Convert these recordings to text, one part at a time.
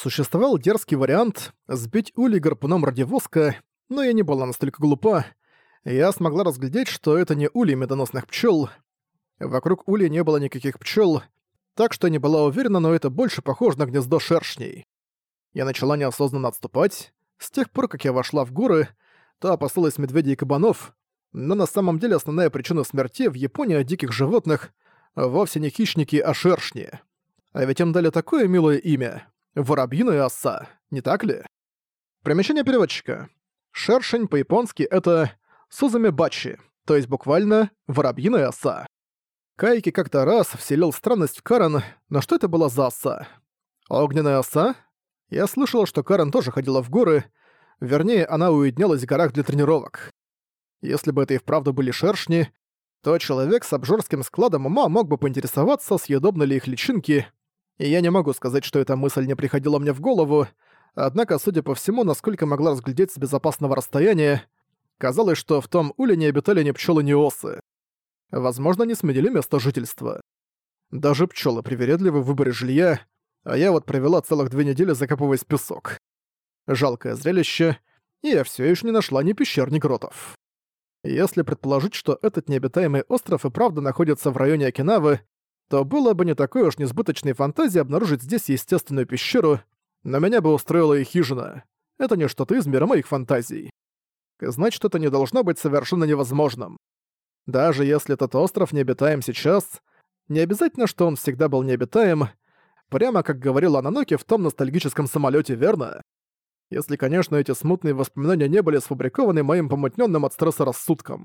Существовал дерзкий вариант сбить улей гарпуном ради воска, но я не была настолько глупа. Я смогла разглядеть, что это не улей медоносных пчел. Вокруг улья не было никаких пчел, так что не была уверена, но это больше похоже на гнездо шершней. Я начала неосознанно отступать. С тех пор, как я вошла в горы, то опасалась медведей и кабанов, но на самом деле основная причина смерти в Японии диких животных вовсе не хищники, а шершни. А ведь им дали такое милое имя — воробьиная оса, не так ли? Примечание переводчика. Шершень по-японски — это Сузами Бачи, то есть буквально «воробьиная оса». Кайки как-то раз вселил странность в Карен, но что это была за оса? Огненная оса? Я слышала, что Карен тоже ходила в горы, вернее, она уединялась в горах для тренировок. Если бы это и вправду были шершни, то человек с обжорским складом ума мог бы поинтересоваться, съедобны ли их личинки, и я не могу сказать, что эта мысль не приходила мне в голову, однако, судя по всему, насколько могла разглядеть с безопасного расстояния, казалось, что в том уле не обитали ни пчелы, ни осы. Возможно, они сменили место жительства. Даже пчелы привередливы в выборе жилья, а я вот провела целых две недели, закапываясь в песок. Жалкое зрелище, и я все еще не нашла ни пещер, ни гротов. Если предположить, что этот необитаемый остров и правда находится в районе Окинавы, то было бы не такой уж несбыточной фантазией обнаружить здесь естественную пещеру, но меня бы устроила и хижина. Это не что-то из мира моих фантазий. Значит, это не должно быть совершенно невозможным. Даже если этот остров необитаем сейчас, не обязательно, что он всегда был необитаем, прямо как говорил Ананоки в том ностальгическом самолете, верно? Если, конечно, эти смутные воспоминания не были сфабрикованы моим помутненным от стресса рассудком.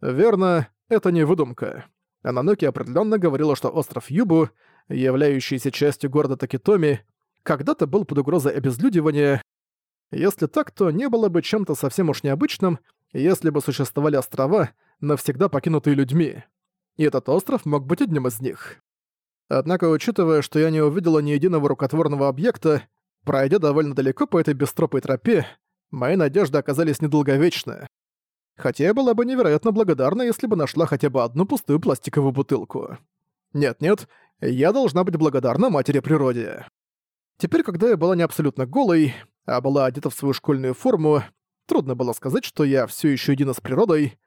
Верно, это не выдумка. Ананоки определенно говорила, что остров Юбу, являющийся частью города Такитоми, когда-то был под угрозой обезлюдивания. Если так, то не было бы чем-то совсем уж необычным, если бы существовали острова, навсегда покинутые людьми. И этот остров мог быть одним из них. Однако, учитывая, что я не увидела ни единого рукотворного объекта, Пройдя довольно далеко по этой бестропой тропе, мои надежды оказались недолговечны. Хотя я была бы невероятно благодарна, если бы нашла хотя бы одну пустую пластиковую бутылку. Нет-нет, я должна быть благодарна матери природе. Теперь, когда я была не абсолютно голой, а была одета в свою школьную форму, трудно было сказать, что я все еще едина с природой.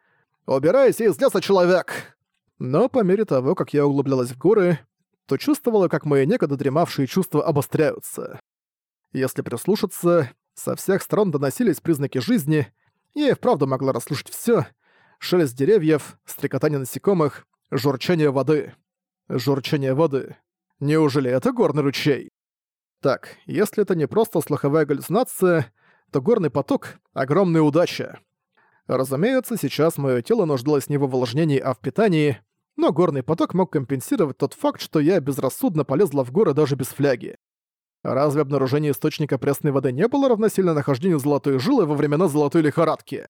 «Убирайся из леса, человек!» Но по мере того, как я углублялась в горы, то чувствовала, как мои некогда дремавшие чувства обостряются. Если прислушаться, со всех сторон доносились признаки жизни, я и вправду могла расслышать всё. Шелест деревьев, стрекотание насекомых, журчание воды. Журчание воды. Неужели это горный ручей? Так, если это не просто слуховая галлюцинация, то горный поток — огромная удача. Разумеется, сейчас моё тело нуждалось не в увлажнении, а в питании, но горный поток мог компенсировать тот факт, что я безрассудно полезла в горы даже без фляги. Разве обнаружение источника пресной воды не было равносильно нахождению золотой жилы во времена золотой лихорадки?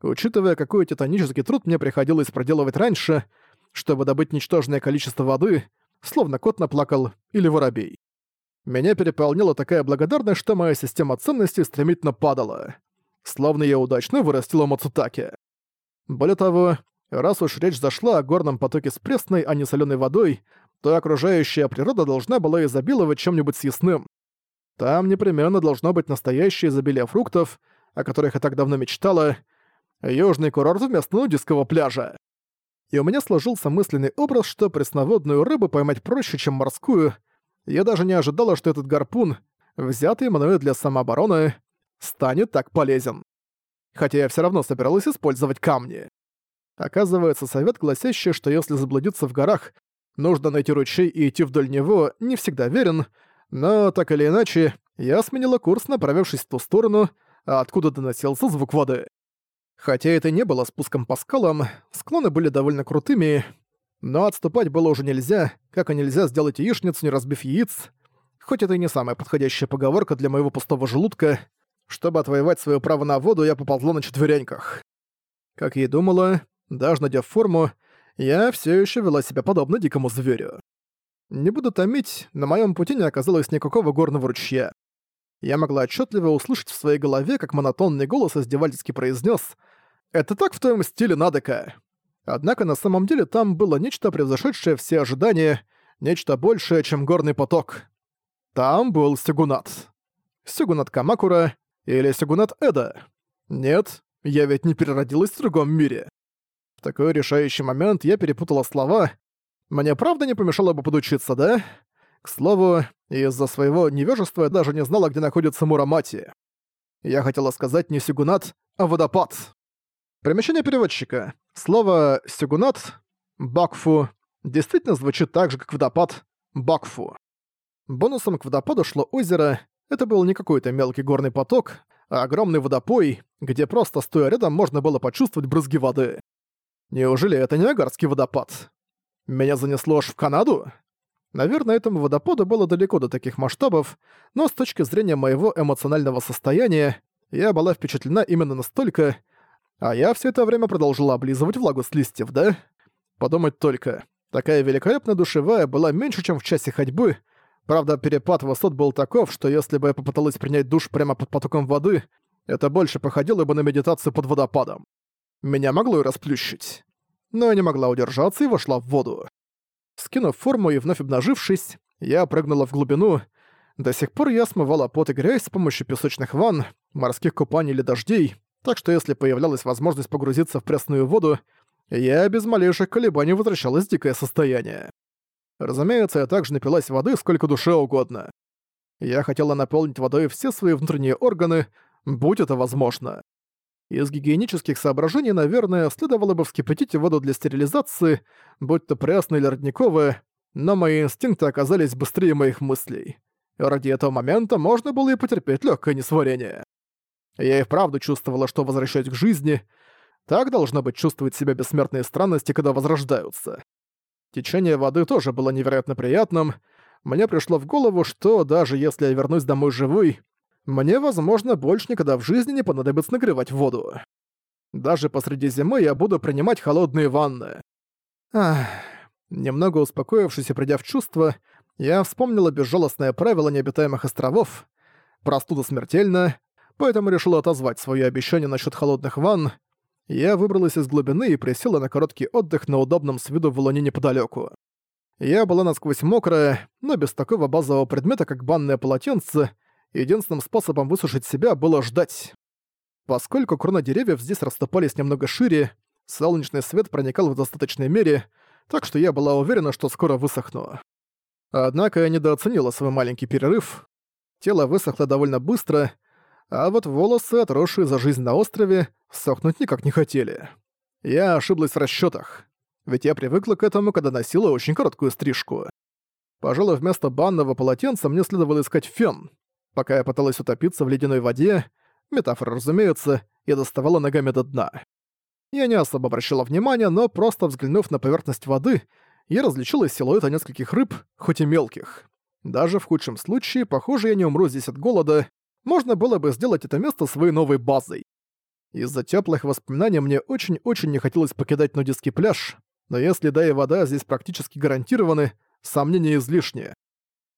Учитывая, какой титанический труд мне приходилось проделывать раньше, чтобы добыть ничтожное количество воды, словно кот наплакал или воробей. Меня переполнила такая благодарность, что моя система ценностей стремительно падала. Словно я удачно вырастила Мацутаки. Более того, раз уж речь зашла о горном потоке с пресной, а не соленой водой, то окружающая природа должна была изобиловать чем-нибудь съестным. Там непременно должно быть настоящее изобилие фруктов, о которых я так давно мечтала, южный курорт вместо нудистского пляжа. И у меня сложился мысленный образ, что пресноводную рыбу поймать проще, чем морскую. Я даже не ожидала, что этот гарпун, взятый мною для самообороны, станет так полезен. Хотя я все равно собиралась использовать камни. Оказывается, совет, гласящий, что если заблудиться в горах, нужно найти ручей и идти вдоль него, не всегда верен, но так или иначе, я сменила курс, направившись в ту сторону, откуда доносился звук воды. Хотя это не было спуском по скалам, склоны были довольно крутыми, но отступать было уже нельзя, как и нельзя сделать яичницу, не разбив яиц, хоть это и не самая подходящая поговорка для моего пустого желудка, чтобы отвоевать свое право на воду, я поползла на четвереньках. Как я и думала, даже надев форму, я все еще вела себя подобно дикому зверю. Не буду томить, на моем пути не оказалось никакого горного ручья. Я могла отчетливо услышать в своей голове, как монотонный голос издевательски произнес «Это так в твоем стиле, Надека!» Однако на самом деле там было нечто, превзошедшее все ожидания, нечто большее, чем горный поток. Там был Сигунат. Сигунат Камакура или Сигунат Эда. Нет, я ведь не переродилась в другом мире. В такой решающий момент я перепутала слова. Мне правда не помешало бы подучиться, да? К слову, из-за своего невежества я даже не знала, где находится Мурамати. Я хотела сказать не Сигунат, а водопад. Примечание переводчика. Слово «сигунат» — «бакфу» действительно звучит так же, как водопад «бакфу». Бонусом к водопаду шло озеро. Это был не какой-то мелкий горный поток, а огромный водопой, где просто стоя рядом можно было почувствовать брызги воды. Неужели это не Агарский водопад? Меня занесло аж в Канаду? Наверное, этому водопаду было далеко до таких масштабов, но с точки зрения моего эмоционального состояния, я была впечатлена именно настолько, а я все это время продолжила облизывать влагу с листьев, да? Подумать только. Такая великолепная душевая была меньше, чем в часе ходьбы. Правда, перепад высот был таков, что если бы я попыталась принять душ прямо под потоком воды, это больше походило бы на медитацию под водопадом. Меня могло и расплющить. Но я не могла удержаться и вошла в воду. Скинув форму и вновь обнажившись, я прыгнула в глубину. До сих пор я смывала пот и грязь с помощью песочных ванн, морских купаний или дождей, так что если появлялась возможность погрузиться в пресную воду, я без малейших колебаний возвращалась в дикое состояние. Разумеется, я также напилась воды сколько душе угодно. Я хотела наполнить водой все свои внутренние органы, будь это возможно. Из гигиенических соображений, наверное, следовало бы вскипятить воду для стерилизации, будь то пресная или родниковая, но мои инстинкты оказались быстрее моих мыслей. Ради этого момента можно было и потерпеть легкое несварение. Я и вправду чувствовала, что возвращаюсь к жизни. Так должно быть чувствовать себя бессмертные странности, когда возрождаются. Течение воды тоже было невероятно приятным. Мне пришло в голову, что даже если я вернусь домой живой, мне, возможно, больше никогда в жизни не понадобится нагревать воду. Даже посреди зимы я буду принимать холодные ванны. Ах, немного успокоившись и придя в чувство, я вспомнила безжалостное правило необитаемых островов. Простуда смертельна, поэтому решил отозвать свое обещание насчет холодных ванн. Я выбралась из глубины и присела на короткий отдых на удобном с виду валуне неподалеку. Я была насквозь мокрая, но без такого базового предмета, как банное полотенце, единственным способом высушить себя было ждать. Поскольку кроны деревьев здесь расступались немного шире, солнечный свет проникал в достаточной мере, так что я была уверена, что скоро высохну. Однако я недооценила свой маленький перерыв. Тело высохло довольно быстро, а вот волосы, отросшие за жизнь на острове, сохнуть никак не хотели. Я ошиблась в расчётах, ведь я привыкла к этому, когда носила очень короткую стрижку. Пожалуй, вместо банного полотенца мне следовало искать фен. Пока я пыталась утопиться в ледяной воде, метафора, разумеется, я доставала ногами до дна. Я не особо обращала внимания, но просто взглянув на поверхность воды, я различила силуэты нескольких рыб, хоть и мелких. Даже в худшем случае, похоже, я не умру здесь от голода, можно было бы сделать это место своей новой базой. Из-за теплых воспоминаний мне очень-очень не хотелось покидать нудистский пляж, но если да и вода здесь практически гарантированы, сомнения излишние.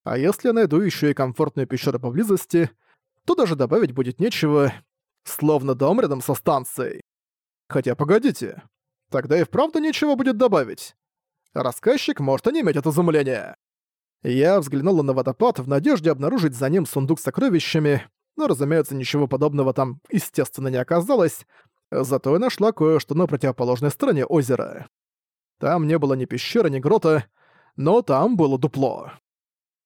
А если я найду еще и комфортную пещеру поблизости, то даже добавить будет нечего, словно дом рядом со станцией. Хотя погодите, тогда и вправду нечего будет добавить. Рассказчик может иметь от изумления. Я взглянула на водопад в надежде обнаружить за ним сундук с сокровищами, но, разумеется, ничего подобного там, естественно, не оказалось, зато я нашла кое-что на противоположной стороне озера. Там не было ни пещеры, ни грота, но там было дупло.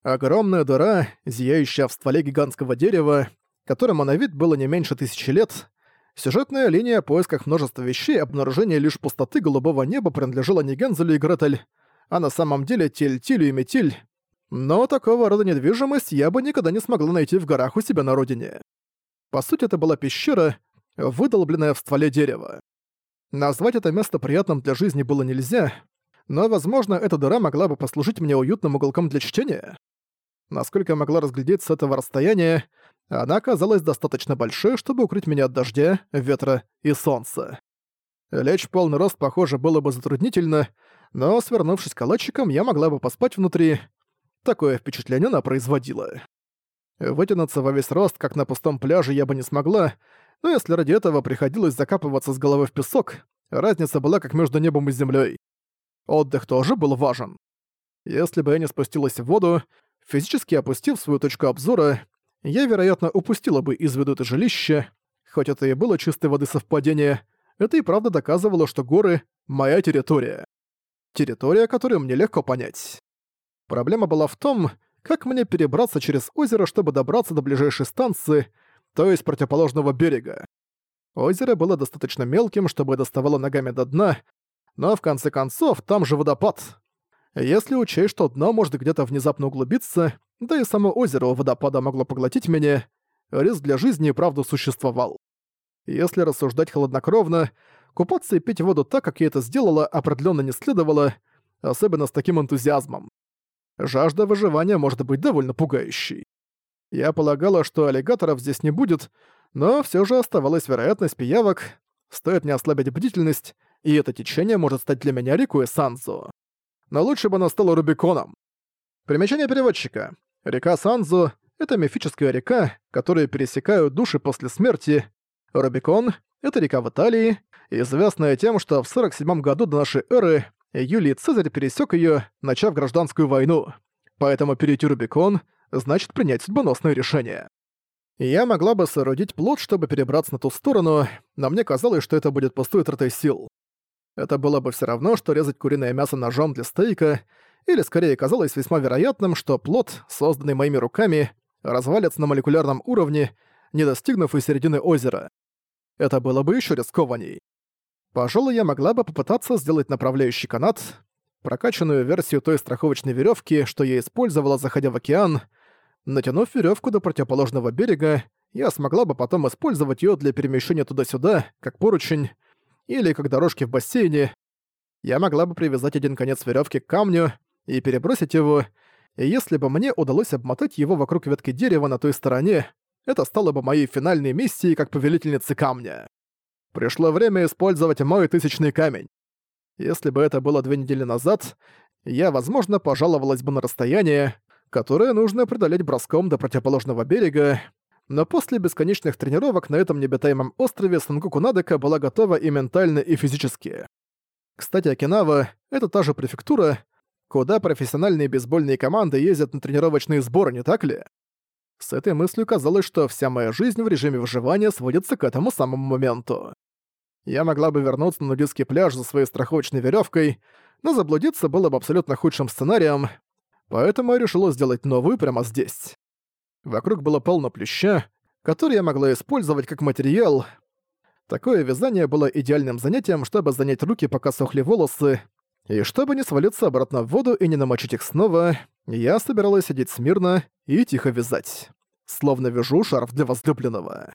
Огромная дыра, зияющая в стволе гигантского дерева, которому на вид было не меньше тысячи лет, сюжетная линия о поисках множества вещей обнаружения лишь пустоты голубого неба принадлежала не Гензелю и Гретель, а на самом деле Тель-Тилю и Метиль, но такого рода недвижимость я бы никогда не смогла найти в горах у себя на родине. По сути, это была пещера, выдолбленная в стволе дерева. Назвать это место приятным для жизни было нельзя, но, возможно, эта дыра могла бы послужить мне уютным уголком для чтения. Насколько могла разглядеть с этого расстояния, она оказалась достаточно большой, чтобы укрыть меня от дождя, ветра и солнца. Лечь в полный рост, похоже, было бы затруднительно, но, свернувшись калачиком, я могла бы поспать внутри, Такое впечатление она производила. Вытянуться во весь рост, как на пустом пляже, я бы не смогла, но если ради этого приходилось закапываться с головой в песок, разница была как между небом и землей. Отдых тоже был важен. Если бы я не спустилась в воду, Физически опустив свою точку обзора, я, вероятно, упустила бы из виду это жилище, хоть это и было чистой воды совпадение, это и правда доказывало, что горы — моя территория. Территория, которую мне легко понять. Проблема была в том, как мне перебраться через озеро, чтобы добраться до ближайшей станции, то есть противоположного берега. Озеро было достаточно мелким, чтобы доставало ногами до дна, но в конце концов там же водопад. Если учесть, что дно может где-то внезапно углубиться, да и само озеро водопада могло поглотить меня, риск для жизни и правда существовал. Если рассуждать холоднокровно, купаться и пить воду так, как я это сделала, определенно не следовало, особенно с таким энтузиазмом. Жажда выживания может быть довольно пугающей. Я полагала, что аллигаторов здесь не будет, но все же оставалась вероятность пиявок, стоит не ослабить бдительность, и это течение может стать для меня рекой Санзу. Но лучше бы оно стало Рубиконом. Примечание переводчика. Река Санзу — это мифическая река, которую пересекают души после смерти. Рубикон — это река в Италии, известная тем, что в 47 году до нашей эры Юлий Цезарь пересек ее, начав гражданскую войну. Поэтому перейти Рубикон значит принять судьбоносное решение. Я могла бы соорудить плод, чтобы перебраться на ту сторону, но мне казалось, что это будет пустой тратой сил. Это было бы все равно, что резать куриное мясо ножом для стейка, или скорее казалось весьма вероятным, что плод, созданный моими руками, развалится на молекулярном уровне, не достигнув и середины озера. Это было бы еще рискованней. Пожалуй, я могла бы попытаться сделать направляющий канат, прокачанную версию той страховочной веревки, что я использовала, заходя в океан, Натянув веревку до противоположного берега, я смогла бы потом использовать ее для перемещения туда-сюда, как поручень, или как дорожки в бассейне. Я могла бы привязать один конец веревки к камню и перебросить его, и если бы мне удалось обмотать его вокруг ветки дерева на той стороне, это стало бы моей финальной миссией как повелительницы камня. Пришло время использовать мой тысячный камень. Если бы это было две недели назад, я, возможно, пожаловалась бы на расстояние, которое нужно преодолеть броском до противоположного берега, но после бесконечных тренировок на этом необитаемом острове Сангоку Надека была готова и ментально, и физически. Кстати, Окинава — это та же префектура, куда профессиональные бейсбольные команды ездят на тренировочные сборы, не так ли? С этой мыслью казалось, что вся моя жизнь в режиме выживания сводится к этому самому моменту. Я могла бы вернуться на нудистский пляж за своей страховочной веревкой, но заблудиться было бы абсолютно худшим сценарием, поэтому я решила сделать новую прямо здесь. Вокруг было полно плюща, который я могла использовать как материал. Такое вязание было идеальным занятием, чтобы занять руки, пока сохли волосы, и чтобы не свалиться обратно в воду и не намочить их снова, я собиралась сидеть смирно и тихо вязать. Словно вяжу шарф для возлюбленного.